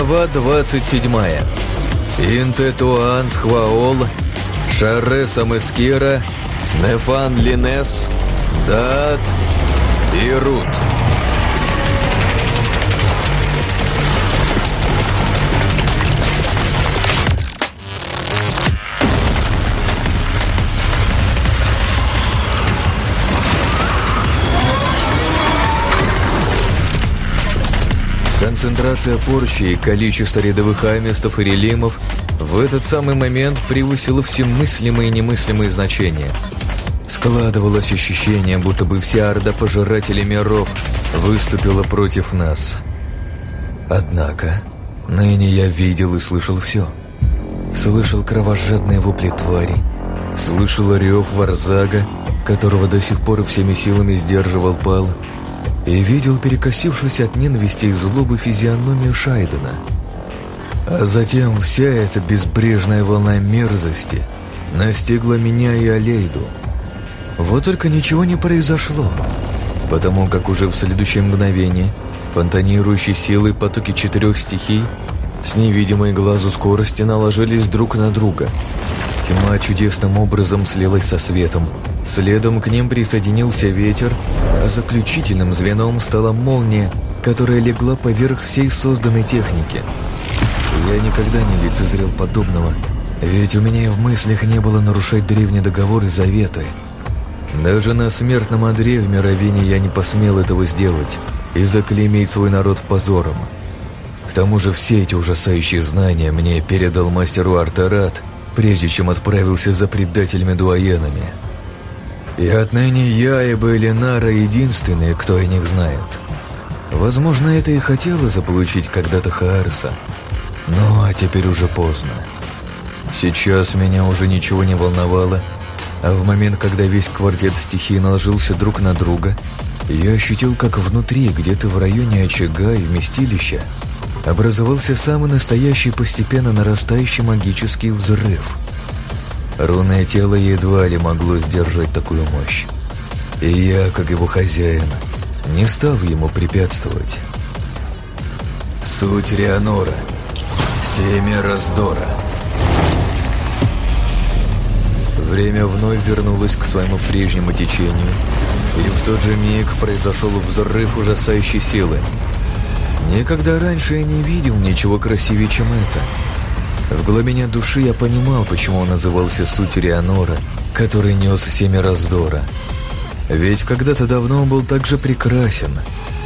Глава 27. Интетуан Схваол, Шарре Самескира, Нефан Линес, Дат и Рут. Концентрация порчи и количество рядовых амистов и релимов в этот самый момент превысило все мыслимые и немыслимые значения. Складывалось ощущение, будто бы вся орда пожирателей миров выступила против нас. Однако, ныне я видел и слышал все. Слышал кровожадные вопли твари, слышал рев Варзага, которого до сих пор всеми силами сдерживал Пал, и видел перекосившуюся от ненависти и злобы физиономию Шайдена. А затем вся эта безбрежная волна мерзости настигла меня и Алейду. Вот только ничего не произошло, потому как уже в следующее мгновение фонтанирующие силы потоки четырех стихий с невидимой глазу скорости наложились друг на друга. Тьма чудесным образом слилась со светом, следом к ним присоединился ветер, а заключительным звеном стала молния, которая легла поверх всей созданной техники. Я никогда не лицезрел подобного, ведь у меня и в мыслях не было нарушать древние договоры заветы. Даже на смертном одре в Мировине я не посмел этого сделать и заклеймить свой народ позором. К тому же все эти ужасающие знания мне передал мастеру Артарат, прежде чем отправился за предателями-дуаенами. И отныне я и Белинара единственные, кто о них знает. Возможно, это и хотела заполучить когда-то Хаарса. Но а теперь уже поздно. Сейчас меня уже ничего не волновало, а в момент, когда весь квартет стихий наложился друг на друга, я ощутил, как внутри, где-то в районе очага и вместилища, образовался самый настоящий постепенно нарастающий магический взрыв – Рунное тело едва ли могло сдержать такую мощь. И я, как его хозяин, не стал ему препятствовать. Суть Рианора. Семя раздора. Время вновь вернулось к своему прежнему течению, и в тот же миг произошел взрыв ужасающей силы. Никогда раньше я не видел ничего красивее, чем это — в глубине души я понимал, почему он назывался суть Рианора, который нес семя раздора. Ведь когда-то давно он был так же прекрасен,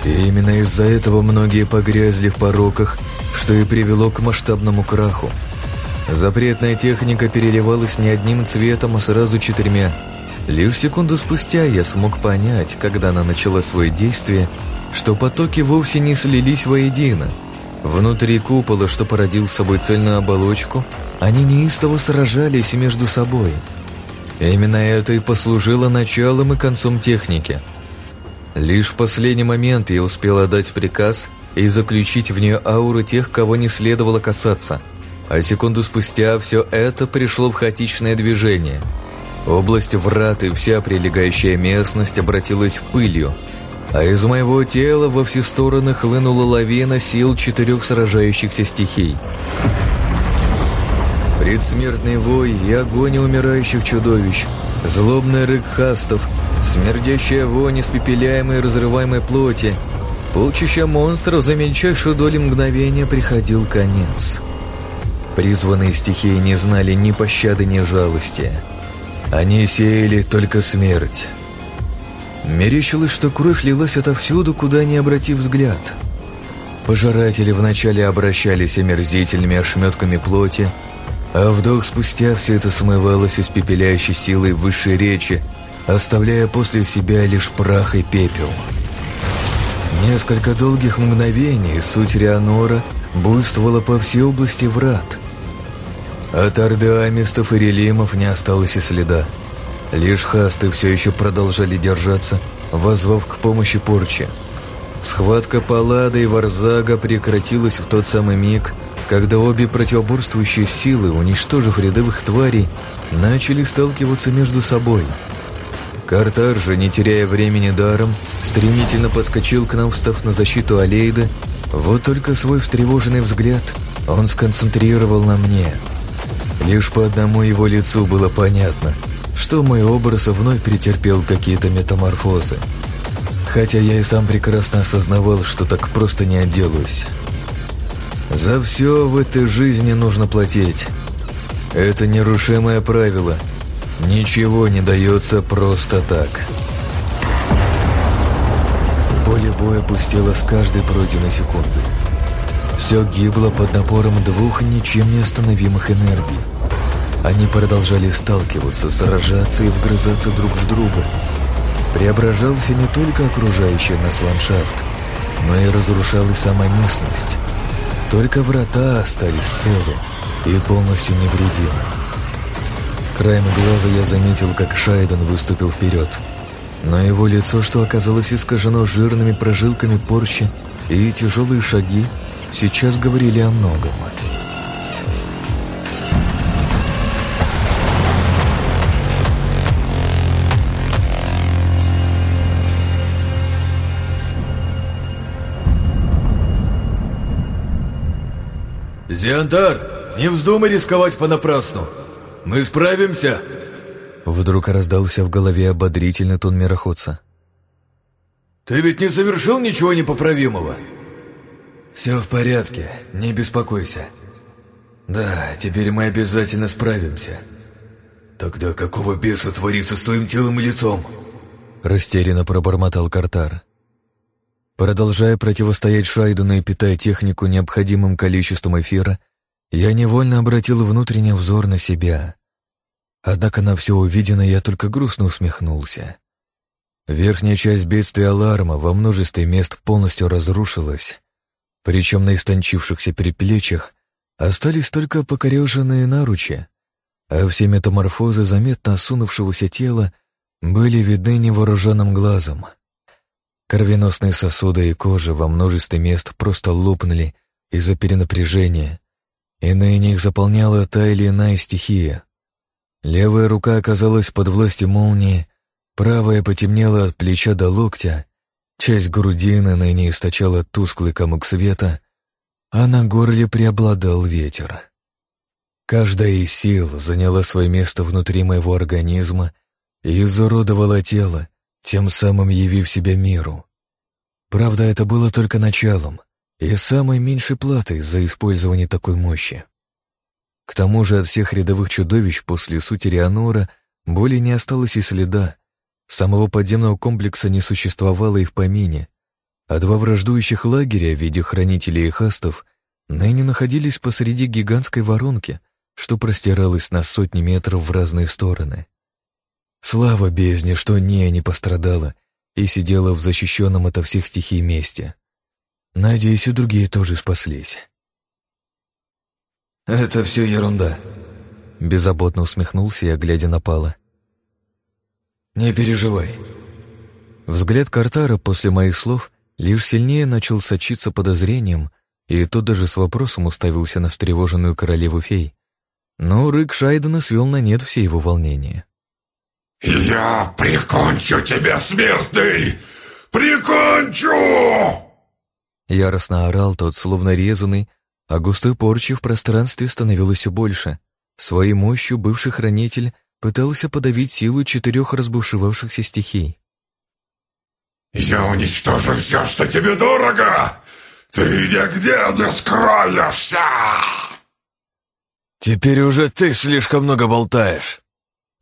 и именно из-за этого многие погрязли в пороках, что и привело к масштабному краху. Запретная техника переливалась не одним цветом, а сразу четырьмя. Лишь секунду спустя я смог понять, когда она начала свое действие, что потоки вовсе не слились воедино – Внутри купола, что породил с собой цельную оболочку, они неистово сражались между собой. Именно это и послужило началом и концом техники. Лишь в последний момент я успел отдать приказ и заключить в нее ауры тех, кого не следовало касаться. А секунду спустя все это пришло в хаотичное движение. Область врат и вся прилегающая местность обратилась пылью – а из моего тела во все стороны хлынула лавина сил четырех сражающихся стихий. Предсмертный вой и огонь умирающих чудовищ, злобный рык хастов, смердящая вонь испепеляемой и разрываемой плоти, полчища монстров за мельчайшую долю мгновения приходил конец. Призванные стихии не знали ни пощады, ни жалости. Они сеяли только смерть. Мерещилось, что кровь лилась отовсюду, куда ни обратив взгляд. Пожиратели вначале обращались омерзительными ошметками плоти, а вдох спустя все это смывалось испепеляющей силой высшей речи, оставляя после себя лишь прах и пепел. Несколько долгих мгновений суть Рианора буйствовала по всей области врат. От орды амистов и релимов не осталось и следа. Лишь хасты все еще продолжали держаться, возвав к помощи порчи. Схватка Паллада и Варзага прекратилась в тот самый миг, когда обе противоборствующие силы, уничтожив рядовых тварей, начали сталкиваться между собой. Картар же, не теряя времени даром, стремительно подскочил к нам, встав на защиту Алейда Вот только свой встревоженный взгляд он сконцентрировал на мне. Лишь по одному его лицу было понятно, что мой образ вновь претерпел какие-то метаморфозы. Хотя я и сам прекрасно осознавал, что так просто не отделаюсь. За все в этой жизни нужно платить. Это нерушимое правило. Ничего не дается просто так. Поле боя пустело с каждой пройденной секунды. Все гибло под напором двух ничем не остановимых энергий. Они продолжали сталкиваться, сражаться и вгрызаться друг в друга. Преображался не только окружающий нас ландшафт, но и разрушалась сама местность. Только врата остались цели и полностью невредимы. Краем глаза я заметил, как Шайден выступил вперед. Но его лицо, что оказалось искажено жирными прожилками порчи и тяжелые шаги, сейчас говорили о многом. «Зиантар, не вздумай рисковать понапрасну! Мы справимся!» Вдруг раздался в голове ободрительный тон мироходца. «Ты ведь не совершил ничего непоправимого?» «Все в порядке, не беспокойся. Да, теперь мы обязательно справимся». «Тогда какого беса творится с твоим телом и лицом?» Растерянно пробормотал Картар. Продолжая противостоять Шайдуну и питая технику необходимым количеством эфира, я невольно обратил внутренний взор на себя. Однако на все увиденное я только грустно усмехнулся. Верхняя часть бедствия аларма во множестве мест полностью разрушилась, причем на истончившихся переплечьях остались только покореженные наручи, а все метаморфозы заметно осунувшегося тела были видны невооруженным глазом. Кровеносные сосуды и кожа во множестве мест просто лопнули из-за перенапряжения, и на них заполняла та или иная стихия. Левая рука оказалась под властью молнии, правая потемнела от плеча до локтя, часть грудины на ней источала тусклый комок света, а на горле преобладал ветер. Каждая из сил заняла свое место внутри моего организма и изуродовала тело, тем самым явив себя миру. Правда, это было только началом и самой меньшей платой за использование такой мощи. К тому же от всех рядовых чудовищ после сути Рианора более не осталось и следа. Самого подземного комплекса не существовало и в помине, а два враждующих лагеря в виде хранителей и хастов ныне находились посреди гигантской воронки, что простиралась на сотни метров в разные стороны. Слава бездне, что Нея не пострадала и сидела в защищенном ото всех стихий месте. Надеюсь, и другие тоже спаслись. «Это все ерунда», — беззаботно усмехнулся я, глядя на Пала. «Не переживай». Взгляд Картара после моих слов лишь сильнее начал сочиться подозрением, и тот даже с вопросом уставился на встревоженную королеву фей. Но рык Шайдена свел на нет все его волнения. «Я прикончу тебя, смертный! Прикончу!» Яростно орал тот, словно резанный, а густой порчи в пространстве становилось все больше. Своей мощью бывший хранитель пытался подавить силу четырех разбушевавшихся стихий. «Я уничтожу все, что тебе дорого! Ты нигде не скроешься!» «Теперь уже ты слишком много болтаешь!»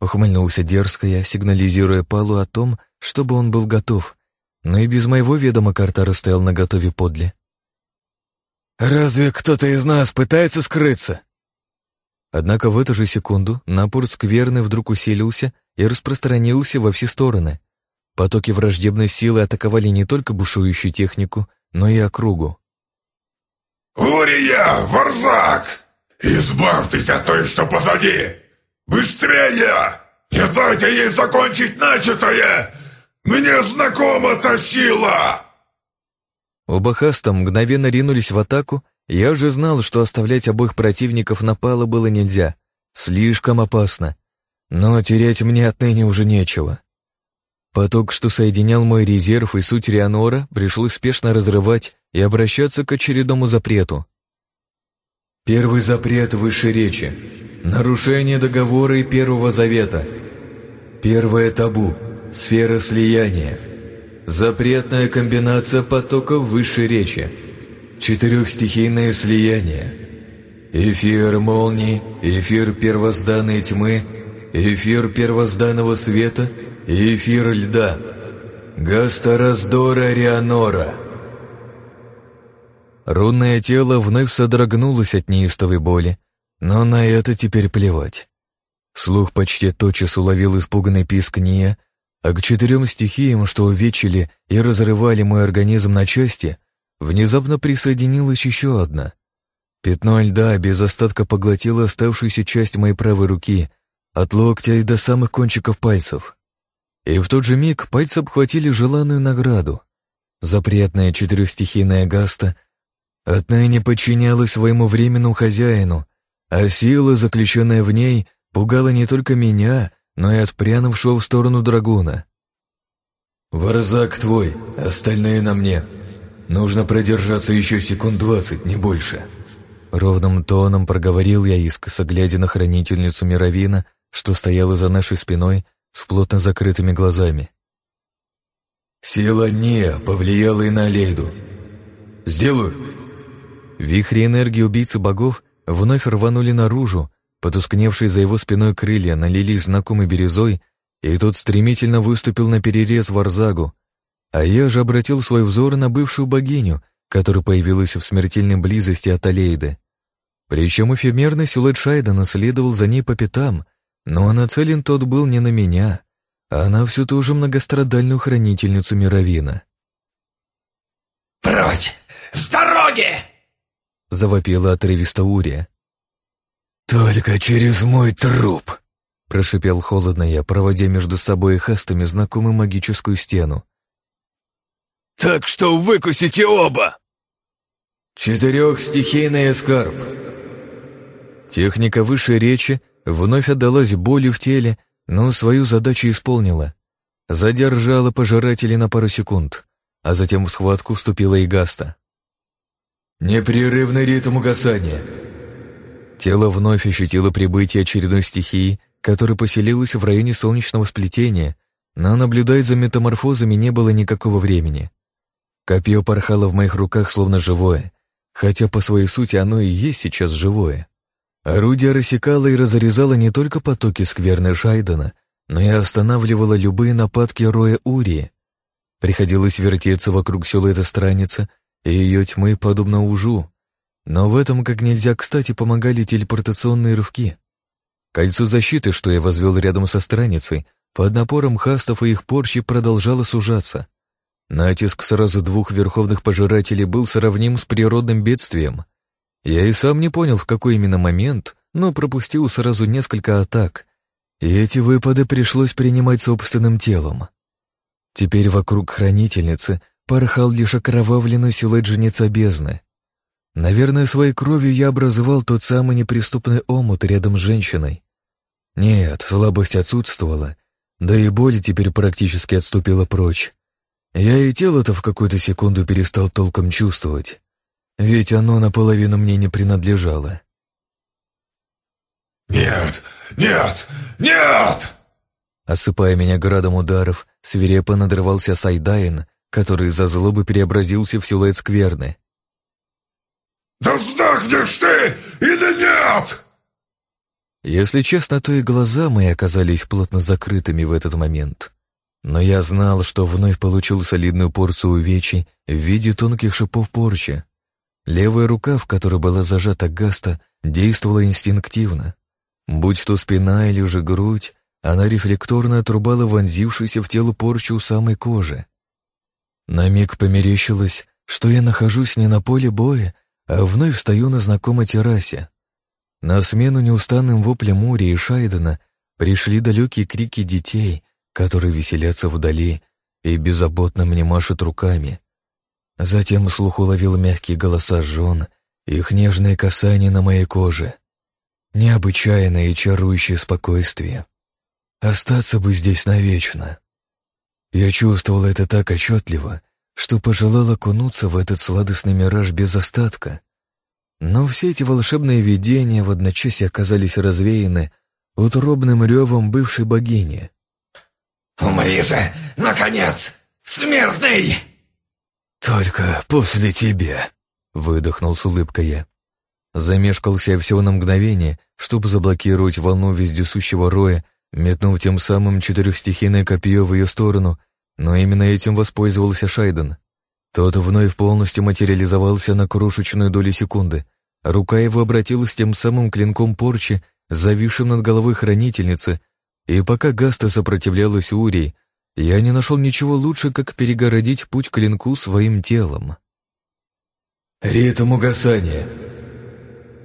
Ухмыльнулся дерзко я, сигнализируя Палу о том, чтобы он был готов, но и без моего ведома Картара стоял на готове подле. «Разве кто-то из нас пытается скрыться?» Однако в эту же секунду напор скверны вдруг усилился и распространился во все стороны. Потоки враждебной силы атаковали не только бушующую технику, но и округу. «Урия, Варзак! Избавьтесь от той, что позади! Быстрее! Не дайте ей закончить начатое! Мне знакома та сила!» Оба хаста мгновенно ринулись в атаку, я уже знал, что оставлять обоих противников на пало было нельзя. Слишком опасно. Но терять мне отныне уже нечего. Поток, что соединял мой резерв и суть Рианора, пришлось спешно разрывать и обращаться к очередному запрету. Первый запрет высшей речи. Нарушение договора и Первого Завета. Первое табу. Сфера слияния. Запретная комбинация потоков высшей речи. Четырехстихийное слияние. Эфир молнии, эфир первозданной тьмы, эфир первозданного света – Эфир льда. Гастораздора Рианора. Рунное тело вновь содрогнулось от неистовой боли, но на это теперь плевать. Слух почти тотчас уловил испуганный писк Ния, а к четырем стихиям, что увечили и разрывали мой организм на части, внезапно присоединилась еще одна. Пятно льда без остатка поглотило оставшуюся часть моей правой руки, от локтя и до самых кончиков пальцев. И в тот же миг пальцы обхватили желанную награду. Запретная четырехстихийная гаста отныне подчинялась своему временному хозяину, а сила, заключенная в ней, пугала не только меня, но и отпрянувшего в сторону драгуна. «Варзак твой, остальные на мне. Нужно продержаться еще секунд двадцать, не больше». Ровным тоном проговорил я искоса, глядя на хранительницу Мировина, что стояла за нашей спиной с плотно закрытыми глазами. «Сила не повлияла и на Лейду. Сделаю!» Вихри энергии убийцы богов вновь рванули наружу, потускневшие за его спиной крылья налились знакомой бирюзой, и тот стремительно выступил на перерез Варзагу, а я же обратил свой взор на бывшую богиню, которая появилась в смертельной близости от Алейды. Причем эфемерный силуэт Шайда наследовал за ней по пятам, но нацелен тот был не на меня, а на всю ту же многострадальную хранительницу Мировина. «Прочь! С дороги!» — завопила отрывисто Урия. «Только через мой труп!» — прошипел холодно я, проводя между собой и хастами знакомую магическую стену. «Так что выкусите оба!» Четырехстихийный эскарп. Техника высшей речи — Вновь отдалась болью в теле, но свою задачу исполнила. Задержала пожирателей на пару секунд, а затем в схватку вступила и Гаста. Непрерывный ритм угасания. Тело вновь ощутило прибытие очередной стихии, которая поселилась в районе солнечного сплетения, но наблюдать за метаморфозами не было никакого времени. Копье порхало в моих руках словно живое, хотя по своей сути оно и есть сейчас живое. Орудие рассекало и разрезало не только потоки скверны Шайдена, но и останавливало любые нападки Роя Урии. Приходилось вертеться вокруг силуэта страницы и ее тьмы, подобно ужу. Но в этом как нельзя кстати помогали телепортационные рывки. Кольцо защиты, что я возвел рядом со страницей, под напором хастов и их порчи продолжало сужаться. Натиск сразу двух верховных пожирателей был сравним с природным бедствием — я и сам не понял, в какой именно момент, но пропустил сразу несколько атак, и эти выпады пришлось принимать собственным телом. Теперь вокруг хранительницы порхал лишь окровавленный силуэт женица бездны. Наверное, своей кровью я образовал тот самый неприступный омут рядом с женщиной. Нет, слабость отсутствовала, да и боль теперь практически отступила прочь. Я и тело-то в какую-то секунду перестал толком чувствовать ведь оно наполовину мне не принадлежало. «Нет! Нет! Нет!» Осыпая меня градом ударов, свирепо надрывался Сайдаин, который за злобы преобразился в силуэт скверны. «Да сдохнешь ты или нет?» Если честно, то и глаза мои оказались плотно закрытыми в этот момент. Но я знал, что вновь получил солидную порцию увечий в виде тонких шипов порчи. Левая рука, в которой была зажата гаста, действовала инстинктивно. Будь то спина или же грудь, она рефлекторно отрубала вонзившуюся в тело порчу у самой кожи. На миг померещилось, что я нахожусь не на поле боя, а вновь встаю на знакомой террасе. На смену неустанным воплям Мури и Шайдена пришли далекие крики детей, которые веселятся вдали и беззаботно мне машут руками. Затем слух уловил мягкие голоса жен, их нежные касания на моей коже. Необычайное и чарующее спокойствие. Остаться бы здесь навечно. Я чувствовал это так отчетливо, что пожелал окунуться в этот сладостный мираж без остатка. Но все эти волшебные видения в одночасье оказались развеяны утробным ревом бывшей богини. «Умри же, наконец, смертный!» «Только после тебя», — выдохнул с улыбкой я. Замешкался я всего на мгновение, чтобы заблокировать волну вездесущего роя, метнув тем самым четырехстихийное копье в ее сторону, но именно этим воспользовался Шайден. Тот вновь полностью материализовался на крошечную долю секунды. Рука его обратилась тем самым клинком порчи, зависшим над головой хранительницы, и пока Гаста сопротивлялась Урии, я не нашел ничего лучше, как перегородить путь клинку своим телом. «Ритм угасания!»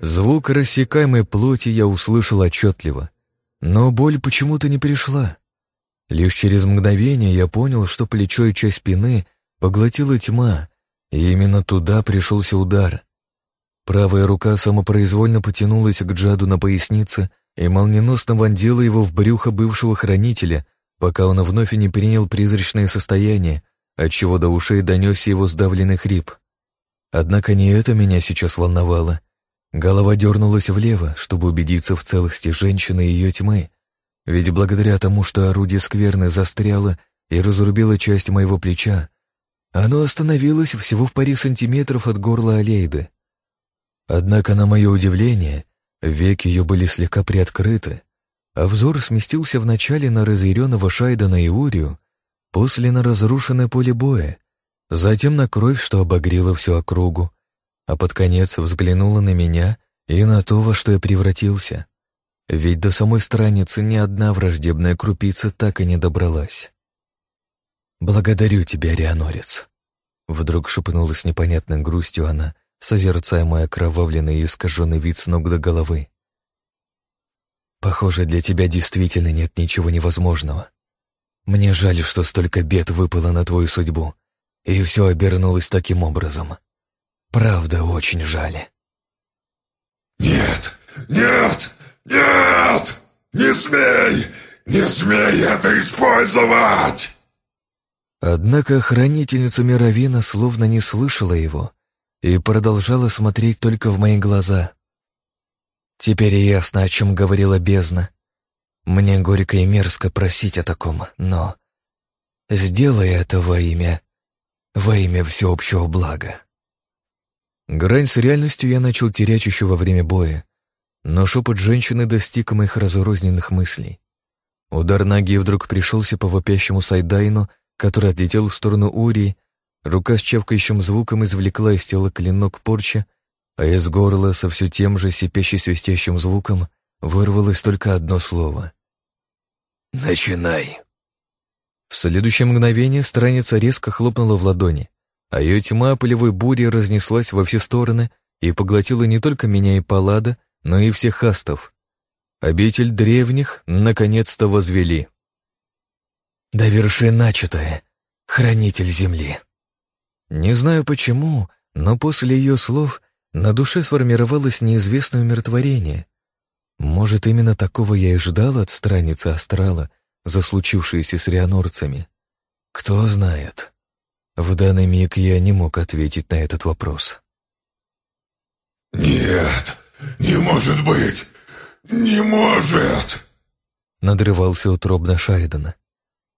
Звук рассекаемой плоти я услышал отчетливо, но боль почему-то не пришла. Лишь через мгновение я понял, что плечо и часть спины поглотила тьма, и именно туда пришелся удар. Правая рука самопроизвольно потянулась к Джаду на пояснице и молниеносно вонзила его в брюхо бывшего хранителя, пока он вновь не принял призрачное состояние, отчего до ушей донесся его сдавленный хрип. Однако не это меня сейчас волновало. Голова дернулась влево, чтобы убедиться в целости женщины и ее тьмы, ведь благодаря тому, что орудие скверны застряло и разрубило часть моего плеча, оно остановилось всего в паре сантиметров от горла Алейды. Однако, на мое удивление, веки ее были слегка приоткрыты, а взор сместился вначале на разъяренного Шайдана и Урию, после на разрушенное поле боя, затем на кровь, что обогрела всю округу, а под конец взглянула на меня и на то, во что я превратился. Ведь до самой страницы ни одна враждебная крупица так и не добралась. «Благодарю тебя, Рианорец», — вдруг шепнула с непонятной грустью она, созерцая мой окровавленный и искаженный вид с ног до головы. «Похоже, для тебя действительно нет ничего невозможного. Мне жаль, что столько бед выпало на твою судьбу, и все обернулось таким образом. Правда, очень жаль». «Нет, нет, нет! Не смей! Не смей это использовать!» Однако хранительница Мировина словно не слышала его и продолжала смотреть только в мои глаза. Теперь ясно, о чем говорила бездна. Мне горько и мерзко просить о таком, но... Сделай это во имя... во имя всеобщего блага. Грань с реальностью я начал терять еще во время боя, но шепот женщины достиг моих разрозненных мыслей. Удар ноги вдруг пришелся по вопящему Сайдайну, который отлетел в сторону Урии, рука с чавкающим звуком извлекла из тела клинок порча, а из горла со все тем же сипящий-свистящим звуком вырвалось только одно слово. «Начинай!» В следующее мгновение страница резко хлопнула в ладони, а ее тьма полевой бури разнеслась во все стороны и поглотила не только меня и Паллада, но и всех астов. Обитель древних наконец-то возвели. «Доверши начатое, хранитель земли». Не знаю почему, но после ее слов на душе сформировалось неизвестное умиротворение. Может, именно такого я и ждал от страницы астрала за случившееся с рианорцами. Кто знает. В данный миг я не мог ответить на этот вопрос. «Нет, не может быть! Не может!» Надрывался утробно Шайдена.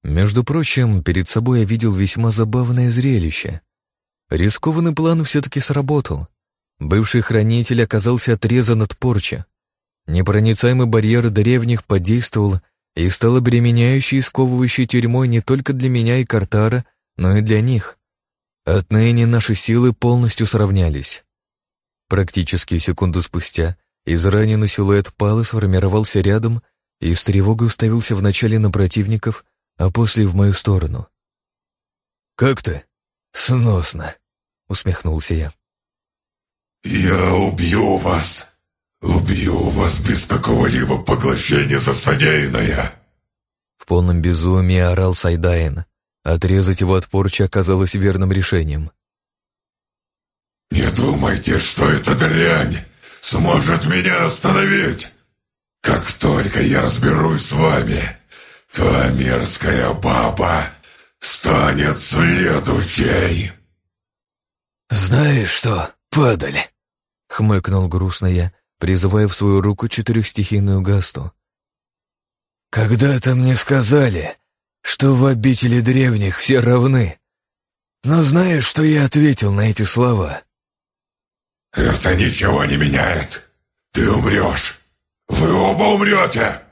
Между прочим, перед собой я видел весьма забавное зрелище. Рискованный план все-таки сработал. Бывший хранитель оказался отрезан от порчи. Непроницаемый барьер древних подействовал и стал обременяющей и сковывающей тюрьмой не только для меня и Картара, но и для них. Отныне наши силы полностью сравнялись. Практически секунду спустя израненный силуэт Палы сформировался рядом и с тревогой уставился вначале на противников, а после в мою сторону. «Как ты?» «Сносно», — усмехнулся я. «Я убью вас! Убью вас без какого-либо поглощения за содеянное!» В полном безумии орал Сайдаин. Отрезать его от порчи оказалось верным решением. «Не думайте, что эта дрянь сможет меня остановить! Как только я разберусь с вами, та мерзкая баба станет следующей!» «Знаешь что, падаль!» — хмыкнул грустно я, призывая в свою руку четырехстихийную гасту. «Когда-то мне сказали, что в обители древних все равны. Но знаешь, что я ответил на эти слова?» «Это ничего не меняет. Ты умрешь. Вы оба умрете!»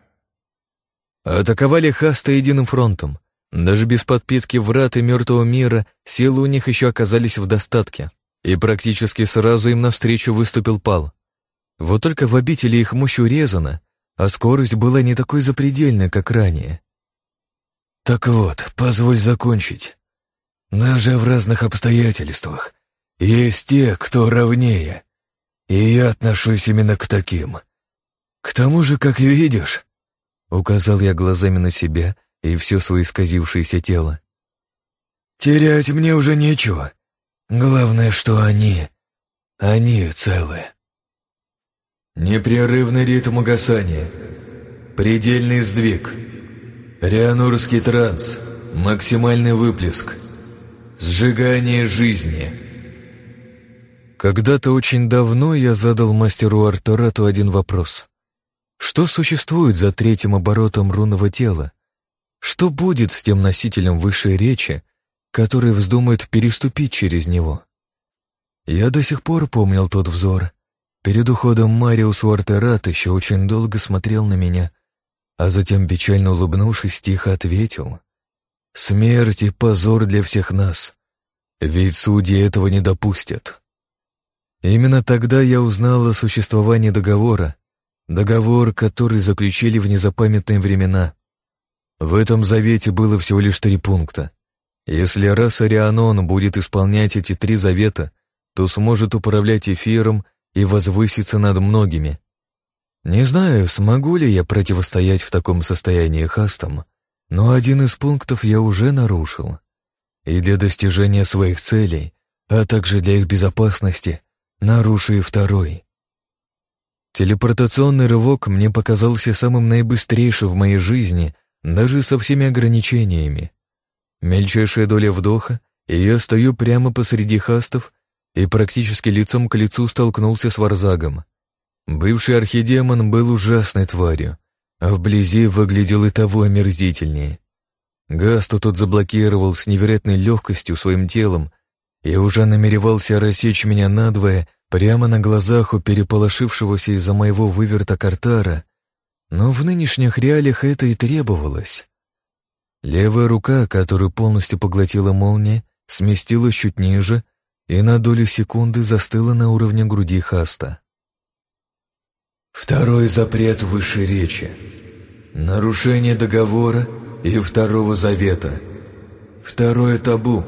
Атаковали Хаста единым фронтом. Даже без подпитки врат и мертвого мира силы у них еще оказались в достатке, и практически сразу им навстречу выступил Пал. Вот только в обители их мощь урезана, а скорость была не такой запредельной, как ранее. Так вот, позволь закончить. Даже в разных обстоятельствах есть те, кто равнее, и я отношусь именно к таким. К тому же, как видишь, указал я глазами на себя и все свое исказившееся тело. Терять мне уже нечего. Главное, что они, они целые. Непрерывный ритм угасания. Предельный сдвиг. Рианурский транс. Максимальный выплеск. Сжигание жизни. Когда-то очень давно я задал мастеру Артурату один вопрос. Что существует за третьим оборотом рунного тела? Что будет с тем носителем высшей речи, который вздумает переступить через него? Я до сих пор помнил тот взор, Перед уходом Мариус Уартерат еще очень долго смотрел на меня, а затем, печально улыбнувшись, тихо ответил. «Смерть и позор для всех нас, ведь судьи этого не допустят». Именно тогда я узнал о существовании договора, договор, который заключили в незапамятные времена. В этом завете было всего лишь три пункта. Если раса Рианон будет исполнять эти три завета, то сможет управлять эфиром и возвыситься над многими. Не знаю, смогу ли я противостоять в таком состоянии хастам, но один из пунктов я уже нарушил. И для достижения своих целей, а также для их безопасности, нарушу и второй. Телепортационный рывок мне показался самым наибыстрейшим в моей жизни, даже со всеми ограничениями. Мельчайшая доля вдоха, и я стою прямо посреди хастов и практически лицом к лицу столкнулся с Варзагом. Бывший архидемон был ужасной тварью, а вблизи выглядел и того омерзительнее. Гасту тот заблокировал с невероятной легкостью своим телом и уже намеревался рассечь меня надвое прямо на глазах у переполошившегося из-за моего выверта Картара, но в нынешних реалиях это и требовалось. Левая рука, которую полностью поглотила молния, сместилась чуть ниже и на долю секунды застыла на уровне груди Хаста. Второй запрет высшей речи. Нарушение договора и второго завета. Второе табу.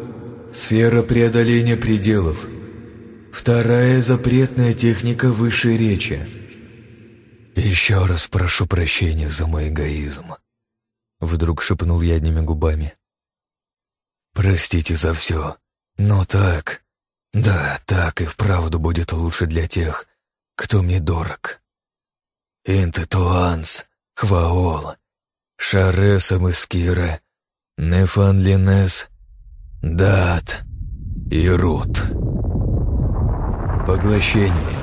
Сфера преодоления пределов. Вторая запретная техника высшей речи. «Еще раз прошу прощения за мой эгоизм», — вдруг шепнул я одними губами. «Простите за все, но так, да, так и вправду будет лучше для тех, кто мне дорог. Интетуанс, Хваол, Шареса Мыскира, Нефанлинес, Дат и Рут. Поглощение.